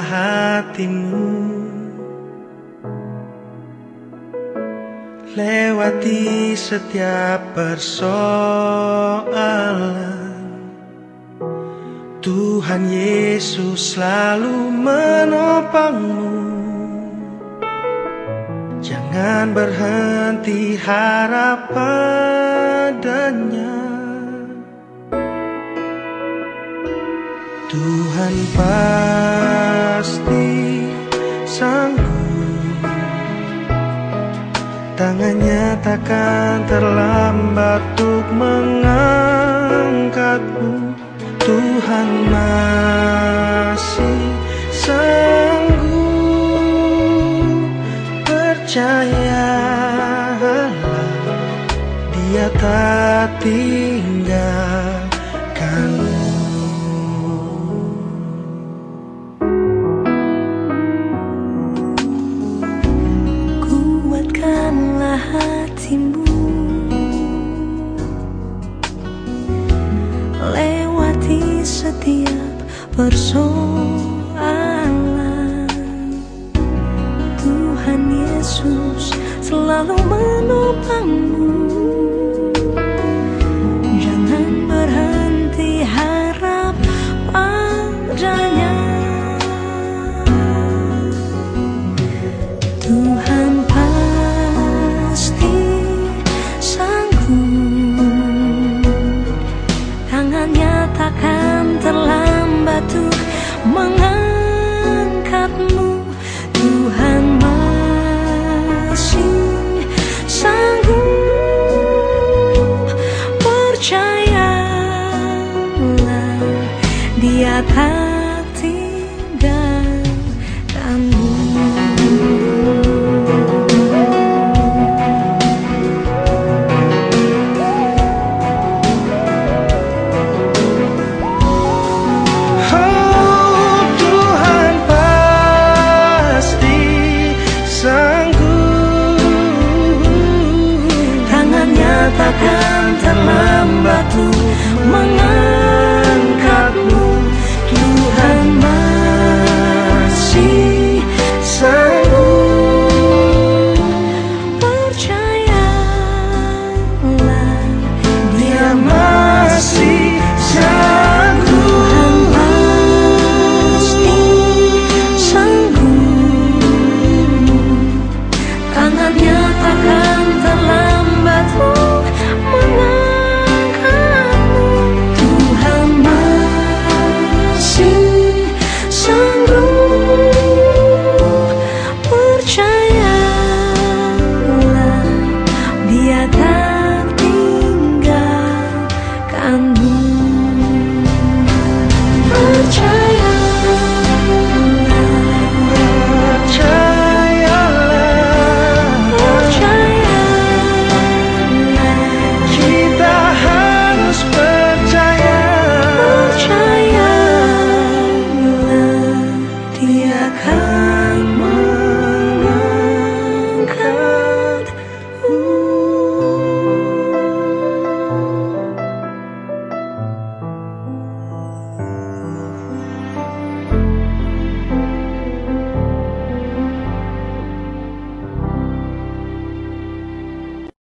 hatimu. Lewati setiap persoalan. Tuhan Yesus selalu menopangmu. Jangan berhenti harap padanya Tuhan pasti sanggup. Tangannya takkan terlambat untuk mengangkatmu. Tuhan masih sanggup. Percayalah Dia tak tinggalkanmu setiap persoalan. Tuhan Yesus selalu menopangmu. Jangan berhenti harap padanya. Tuhan pasti sanggup. Tangannya takkan terlambat tuh mengangkatmu. Tuhan masih sanggup. Percayalah di atas